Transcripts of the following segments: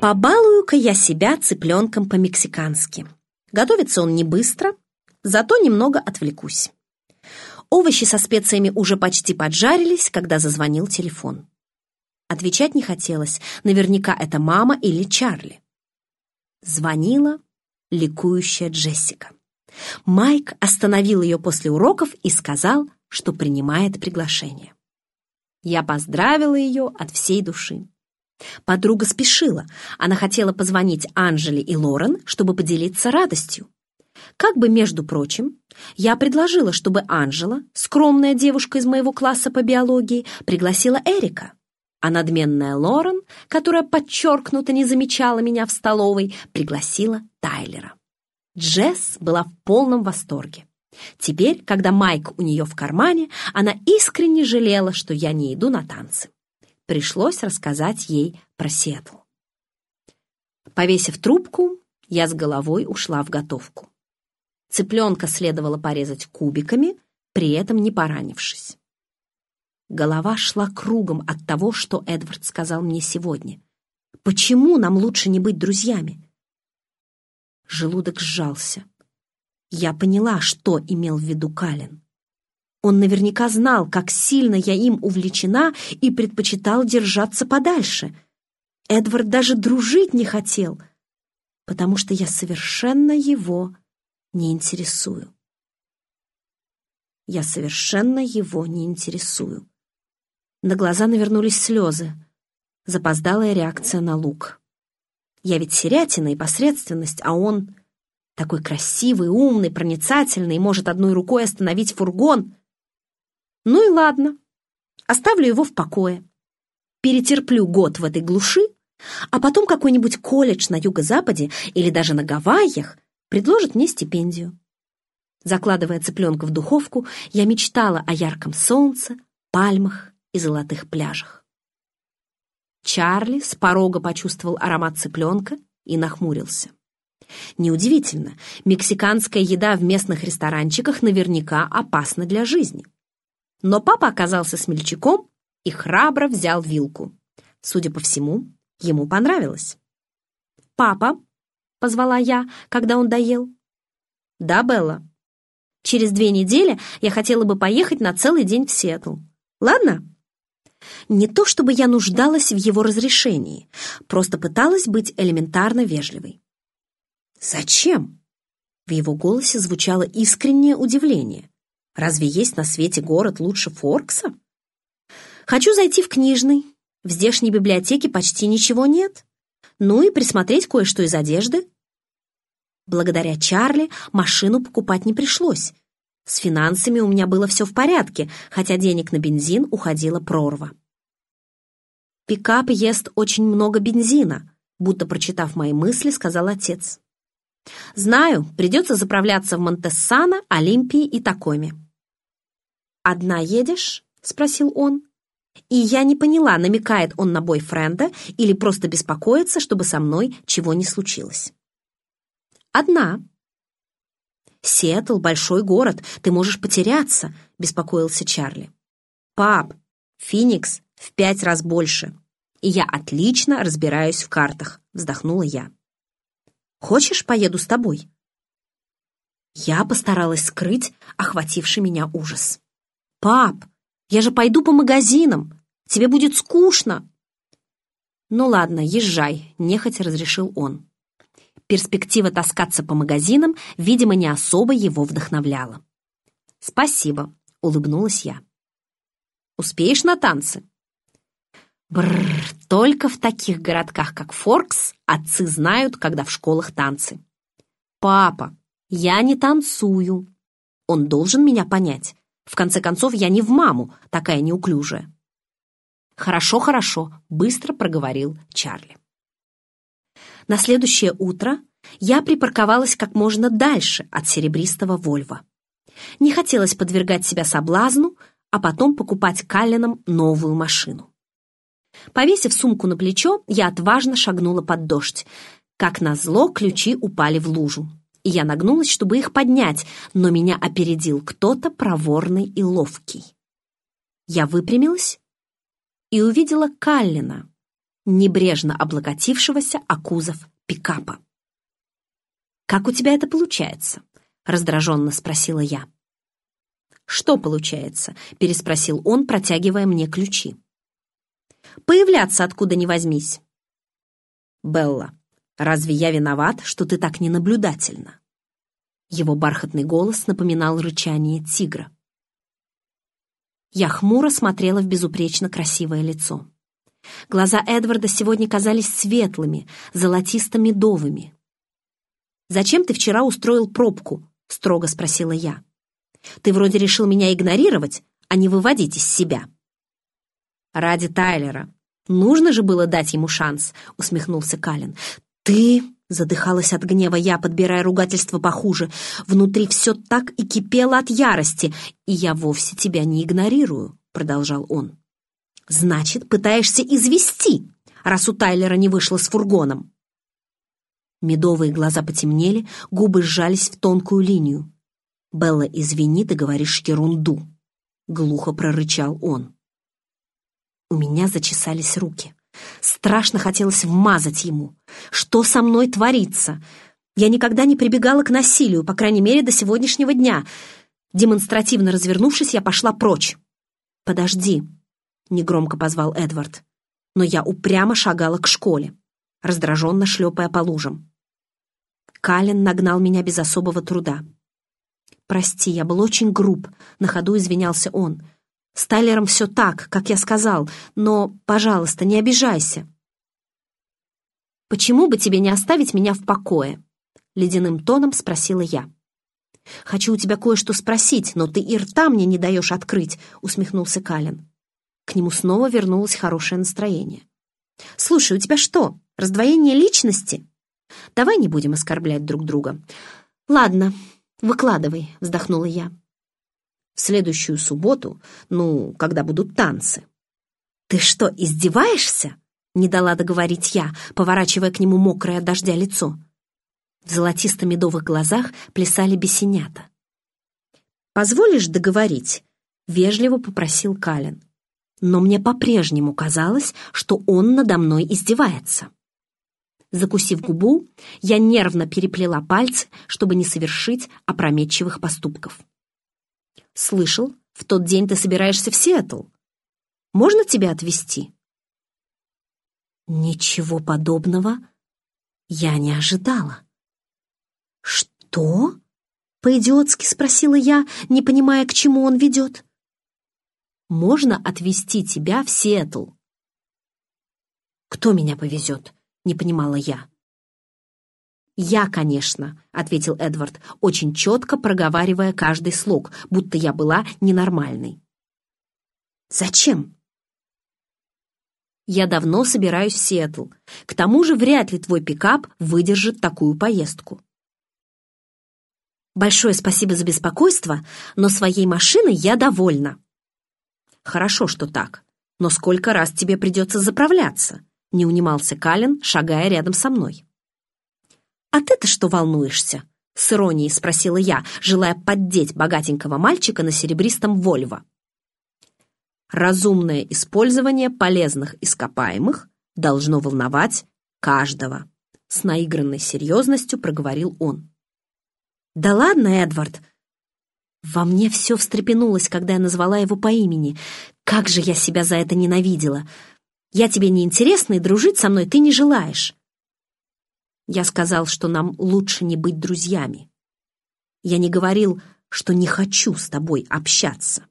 Побалую-ка я себя цыпленком по-мексикански. Готовится он не быстро, зато немного отвлекусь. Овощи со специями уже почти поджарились, когда зазвонил телефон. Отвечать не хотелось, наверняка это мама или Чарли. Звонила ликующая Джессика. Майк остановил ее после уроков и сказал, что принимает приглашение. Я поздравила ее от всей души. Подруга спешила. Она хотела позвонить Анжеле и Лорен, чтобы поделиться радостью. Как бы, между прочим, я предложила, чтобы Анжела, скромная девушка из моего класса по биологии, пригласила Эрика, а надменная Лорен, которая подчеркнуто не замечала меня в столовой, пригласила Тайлера. Джесс была в полном восторге. Теперь, когда Майк у нее в кармане, она искренне жалела, что я не иду на танцы. Пришлось рассказать ей про Сиэтл. Повесив трубку, я с головой ушла в готовку. Цыпленка следовало порезать кубиками, при этом не поранившись. Голова шла кругом от того, что Эдвард сказал мне сегодня. Почему нам лучше не быть друзьями? Желудок сжался. Я поняла, что имел в виду Калин. Он наверняка знал, как сильно я им увлечена и предпочитал держаться подальше. Эдвард даже дружить не хотел, потому что я совершенно его не интересую. Я совершенно его не интересую. На глаза навернулись слезы. Запоздалая реакция на лук. Я ведь серятина и посредственность, а он такой красивый, умный, проницательный, может одной рукой остановить фургон. Ну и ладно, оставлю его в покое. Перетерплю год в этой глуши, а потом какой-нибудь колледж на юго-западе или даже на Гавайях предложит мне стипендию. Закладывая цыпленка в духовку, я мечтала о ярком солнце, пальмах и золотых пляжах. Чарли с порога почувствовал аромат цыпленка и нахмурился. Неудивительно, мексиканская еда в местных ресторанчиках наверняка опасна для жизни. Но папа оказался смельчаком и храбро взял вилку. Судя по всему, ему понравилось. «Папа», — позвала я, когда он доел. «Да, Белла. Через две недели я хотела бы поехать на целый день в Сиэтл. Ладно?» Не то чтобы я нуждалась в его разрешении, просто пыталась быть элементарно вежливой. «Зачем?» В его голосе звучало искреннее удивление. «Разве есть на свете город лучше Форкса?» «Хочу зайти в книжный. В здешней библиотеке почти ничего нет. Ну и присмотреть кое-что из одежды». Благодаря Чарли машину покупать не пришлось. С финансами у меня было все в порядке, хотя денег на бензин уходила прорва. «Пикап ест очень много бензина», будто прочитав мои мысли, сказал отец. «Знаю, придется заправляться в Монтессано, Олимпии и Такоме». «Одна едешь?» — спросил он. И я не поняла, намекает он на бойфренда или просто беспокоится, чтобы со мной чего не случилось. «Одна», «Сиэтл — большой город, ты можешь потеряться», — беспокоился Чарли. «Пап, Феникс в пять раз больше, и я отлично разбираюсь в картах», — вздохнула я. «Хочешь, поеду с тобой?» Я постаралась скрыть охвативший меня ужас. «Пап, я же пойду по магазинам, тебе будет скучно!» «Ну ладно, езжай», — нехотя разрешил он. Перспектива таскаться по магазинам, видимо, не особо его вдохновляла. «Спасибо», — улыбнулась я. «Успеешь на танцы?» Бррр, только в таких городках, как Форкс, отцы знают, когда в школах танцы. «Папа, я не танцую». Он должен меня понять. В конце концов, я не в маму, такая неуклюжая. «Хорошо, хорошо», — быстро проговорил Чарли. На следующее утро я припарковалась как можно дальше от серебристого Вольва. Не хотелось подвергать себя соблазну, а потом покупать Каллинам новую машину. Повесив сумку на плечо, я отважно шагнула под дождь. Как назло, ключи упали в лужу. Я нагнулась, чтобы их поднять, но меня опередил кто-то проворный и ловкий. Я выпрямилась и увидела Каллина, небрежно облокотившегося о кузов пикапа. «Как у тебя это получается?» — раздраженно спросила я. «Что получается?» — переспросил он, протягивая мне ключи. «Появляться откуда ни возьмись». «Белла, разве я виноват, что ты так ненаблюдательна?» Его бархатный голос напоминал рычание тигра. Я хмуро смотрела в безупречно красивое лицо. Глаза Эдварда сегодня казались светлыми, золотисто-медовыми. «Зачем ты вчера устроил пробку?» — строго спросила я. «Ты вроде решил меня игнорировать, а не выводить из себя». «Ради Тайлера. Нужно же было дать ему шанс», — усмехнулся Калин. «Ты...» — задыхалась от гнева я, подбирая ругательство похуже. «Внутри все так и кипело от ярости, и я вовсе тебя не игнорирую», — продолжал он. «Значит, пытаешься извести, раз у Тайлера не вышло с фургоном». Медовые глаза потемнели, губы сжались в тонкую линию. «Белла, извини, ты говоришь ерунду», — глухо прорычал он. У меня зачесались руки. Страшно хотелось вмазать ему. Что со мной творится? Я никогда не прибегала к насилию, по крайней мере, до сегодняшнего дня. Демонстративно развернувшись, я пошла прочь. «Подожди», — негромко позвал Эдвард. Но я упрямо шагала к школе, раздраженно шлепая по лужам. Калин нагнал меня без особого труда. «Прости, я был очень груб», — на ходу извинялся он. «С Тайлером все так, как я сказал, но, пожалуйста, не обижайся». «Почему бы тебе не оставить меня в покое?» — ледяным тоном спросила я. «Хочу у тебя кое-что спросить, но ты и рта мне не даешь открыть», — усмехнулся Калин. К нему снова вернулось хорошее настроение. «Слушай, у тебя что, раздвоение личности?» Давай не будем оскорблять друг друга. Ладно, выкладывай, вздохнула я. Следующую субботу, ну, когда будут танцы. Ты что, издеваешься? Не дала договорить я, поворачивая к нему мокрое от дождя лицо. В золотисто-медовых глазах плясали бесенята. «Позволишь договорить?» — вежливо попросил Калин. Но мне по-прежнему казалось, что он надо мной издевается. Закусив губу, я нервно переплела пальцы, чтобы не совершить опрометчивых поступков. «Слышал, в тот день ты собираешься в Сиэтл. Можно тебя отвезти?» Ничего подобного я не ожидала. «Что?» — по-идиотски спросила я, не понимая, к чему он ведет. «Можно отвезти тебя в Сиэтл?» «Кто меня повезет?» не понимала я. «Я, конечно», — ответил Эдвард, очень четко проговаривая каждый слог, будто я была ненормальной. «Зачем?» «Я давно собираюсь в Сиэтл. К тому же вряд ли твой пикап выдержит такую поездку». «Большое спасибо за беспокойство, но своей машиной я довольна». «Хорошо, что так. Но сколько раз тебе придется заправляться? — не унимался Калин, шагая рядом со мной. «А ты-то что волнуешься?» — с иронией спросила я, желая поддеть богатенького мальчика на серебристом Вольво. «Разумное использование полезных ископаемых должно волновать каждого», — с наигранной серьезностью проговорил он. «Да ладно, Эдвард!» Во мне все встрепенулось, когда я назвала его по имени. Как же я себя за это ненавидела! Я тебе не интересна, и дружить со мной ты не желаешь. Я сказал, что нам лучше не быть друзьями. Я не говорил, что не хочу с тобой общаться.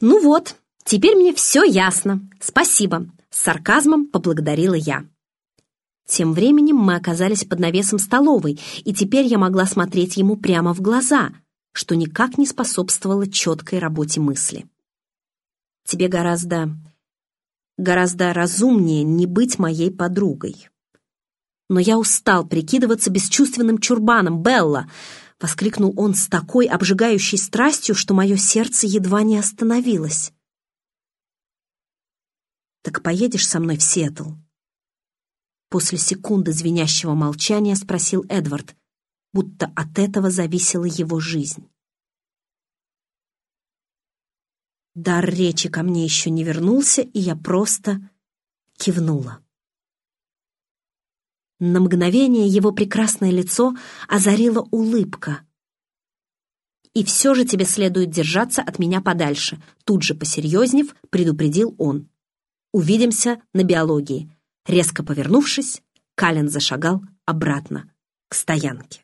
Ну вот, теперь мне все ясно. Спасибо. С сарказмом поблагодарила я. Тем временем мы оказались под навесом столовой, и теперь я могла смотреть ему прямо в глаза, что никак не способствовало четкой работе мысли. Тебе гораздо Гораздо разумнее не быть моей подругой. «Но я устал прикидываться бесчувственным чурбаном, Белла!» — воскликнул он с такой обжигающей страстью, что мое сердце едва не остановилось. «Так поедешь со мной в Сиэтл?» После секунды звенящего молчания спросил Эдвард, будто от этого зависела его жизнь. Дар речи ко мне еще не вернулся, и я просто кивнула. На мгновение его прекрасное лицо озарила улыбка. «И все же тебе следует держаться от меня подальше», тут же посерьезнев, предупредил он. «Увидимся на биологии». Резко повернувшись, Калин зашагал обратно к стоянке.